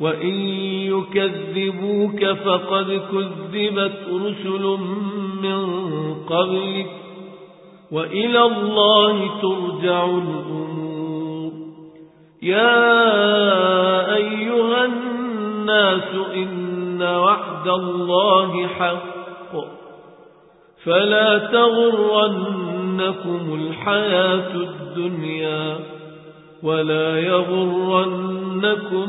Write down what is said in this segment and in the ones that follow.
وإن يكذبوك فقد كذبت رسل من قبلك وإلى الله ترجع الأمور يا أيها الناس إن وعد الله حق فلا تغرنكم الحياة الدنيا ولا يغرنكم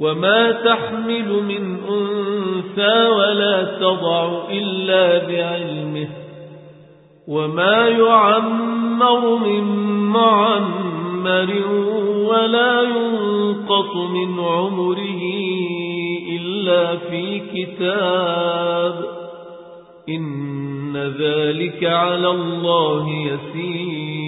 وما تحمل من أنثى ولا تضع إلا بعلمه وما يعمر من معمر ولا ينقص من عمره إلا في كتاب إن ذلك على الله يسير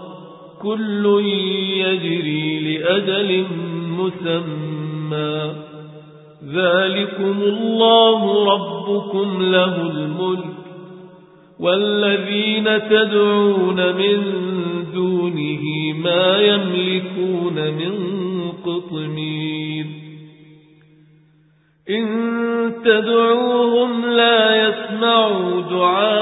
كل يجري لأجل مسمى. ذلكم الله ربكم له الملك. والذين تدعون من دونه ما يملكون من قطمير. إن تدعوهم لا يسمعوا دعاءكم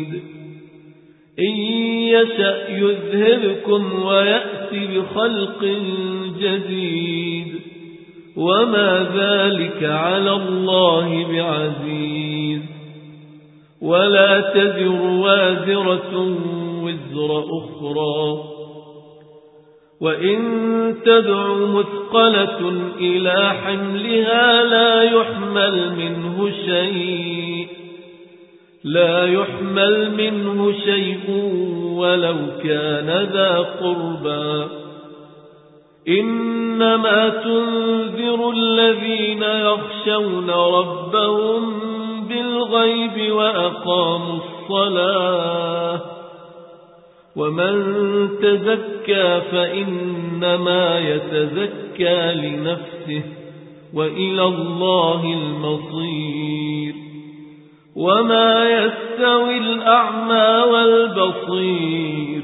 إن يشأ يذهبكم ويأتي بخلق جديد وما ذلك على الله بعزيز ولا تذر وازرة وزر أخرى وإن تدع مثقلة إلى حملها لا يحمل منه شيء لا يحمل منه شيء ولو كان ذا قربا إنما تنذر الذين يخشون ربهم بالغيب وأقاموا الصلاة. ومن تزكى فإنما يتزكى لنفسه وإلى الله المصير. وما يستوي الأعمى والبصير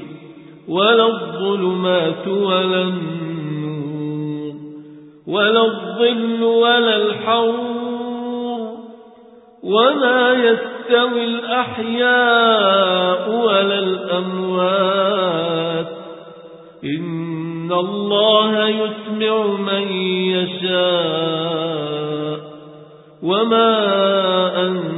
ولا الظلمات ولا النور ولا الظل ولا الحور وما يستوي الأحياء ولا الأموات إن الله يسمع من يشاء وما أنت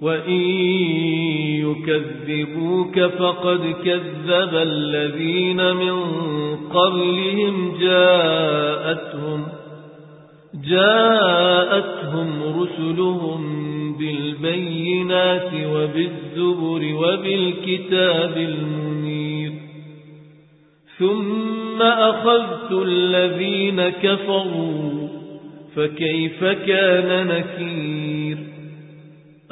وإن يكذبوك فقد كذب الذين من قبلهم جاءتهم جاءتهم رسلهم بالبينات وبالزبر وبالكتاب المنير ثم أخذت الذين كفروا فكيف كان نكير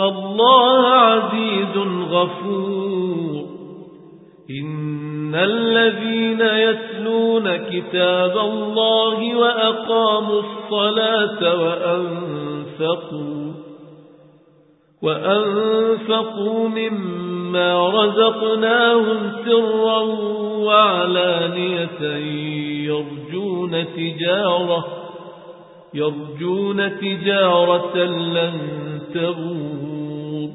الله عزيز غفور إن الذين يتلون كتاب الله وأقاموا الصلاة وأنفقوا وأنفقوا مما رزقناهم سرا وعلانية يرجون تجارة يرجون تجارة لن تبور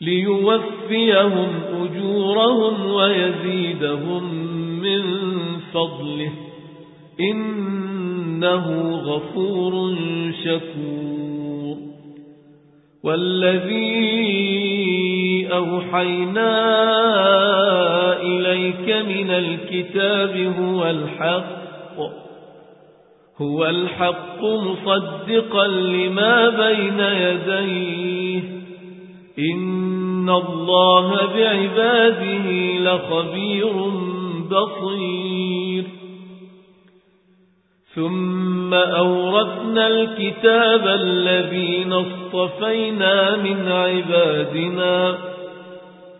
ليوفيهم أجورهم ويزيدهم من فضله. إنه غفور شكور. والذي أوحينا إليك من الكتاب هو الحق. هو الحق مصدقا لما بين يديه. إن الله بعباده لخبير بصير. ثم أورثنا الكتاب الذين اصطفينا من عبادنا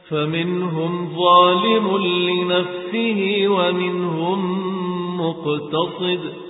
فمنهم ظالم لنفسه ومنهم مقتصد.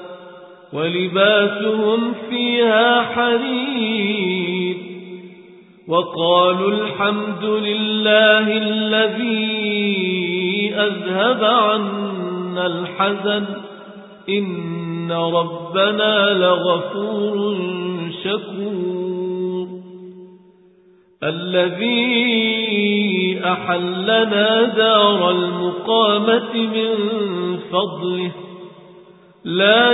ولباسهم فيها حرير وقالوا الحمد لله الذي أذهب عنا الحزن إن ربنا لغفور شكور الذي أحلنا دار المقامة من فضله لا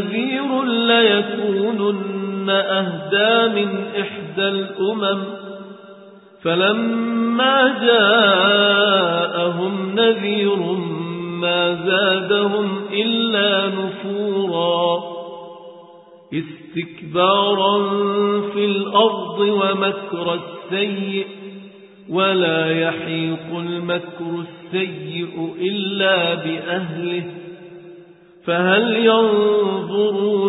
نذير ليكونن أهدى من إحدى الأمم. فلما جاءهم نذير ما زادهم إلا نفورا. استكبارا في الأرض ومكر السيئ ولا يحيق المكر السيء إلا بأهله. فهل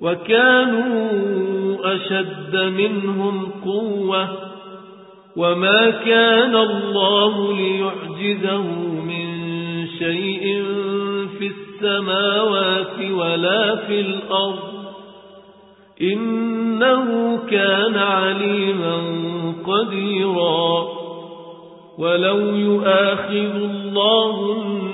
وكانوا أشد منهم قوة وما كان الله ليعجزه من شيء في السماوات ولا في الأرض إنه كان عليما قديرا ولو يؤاخذ الله الناس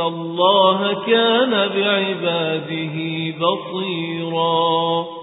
الله كان بعباده بصيراً